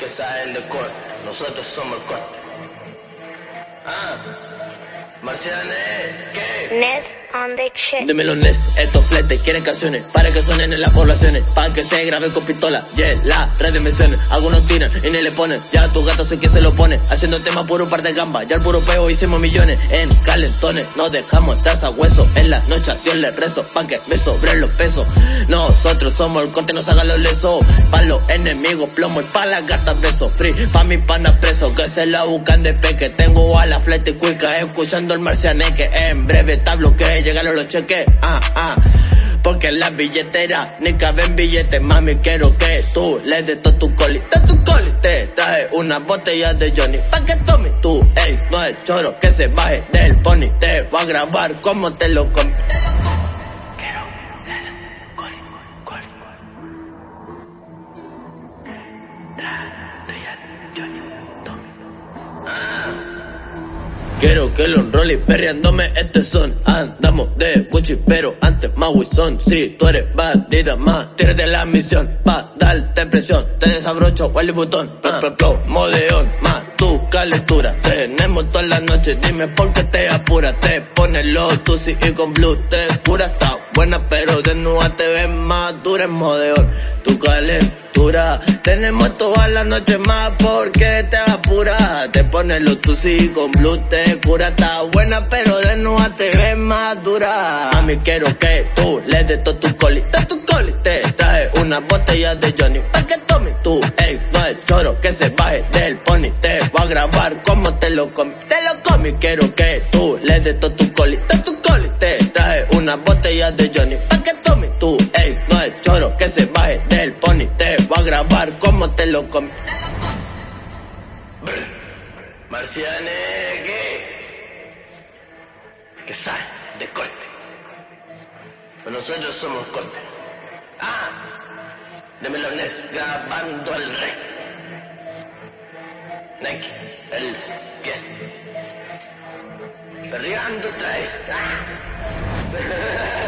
Westside en the court. Nosotros somos el corte. Ah, Marcianes, ¿qué? Ness on the chest. Dímelo Ness, estos fletes quieren canciones para que suenen en las poblaciones, para que se graben con pistola, yeah, la red de menciones, algunos tiran y ni le ponen, ya tu gato sé que se lo pone, haciendo temas puro par de gamba, ya el puro peo hicimos millones, en calentones, no dejamos taza hueso, en la noche a Dios le rezo, pa' que me sobren los pesos, nosotros somos el corte, nos hagan los lesos, pa' los enemigos plomo y pa' las gatas besos, free, pa' mis panas presos, que se la buscan de peque, tengo a la flete cuica, escuchando el marcianeque, en breve tablo que llegaron los cheques, ah, ah. Porque en la billetera ni caben billetes, mami, quiero que tú le des todo tu colita, tu colita. Te trae una botella de Johnny pa' que tome tú, ey, no es choro, que se baje del pony. Te voy a grabar como te lo comí. Quiero que los enroles perreándome este son Andamos de Gucci pero antes más son. Si tú eres bandida más tírate la misión Pa' darte presión Te desabrocho el botón Pro, pro, modeón Más tu calentura. Tenemos toda la noche Dime por qué te apura Te pones los tusi y con blue te cura. Está buena pero de nuevo te ves más dura en modeón Tu calentura Tenemos toda la noche más porque te apura. Te pones los tusi con blue te cura. Está buena pero de nuevo te ves más dura. Mami quiero que tú le des todo tu colita tu colita Te trae una botella de Johnny pa' que tome tú Ey, no es choro que se baje del pony. Te voy a grabar como te lo comí Te lo comí. Quiero que tú le des todo tu colita tu colita Te trae una botella de Johnny grabar como te lo comí Marcianes, ¿qué? Que sale de corte. Pues nosotros somos corte. Ah, de Melones grabando al rey. Nike, el guest. Perreando otra vez. Ah.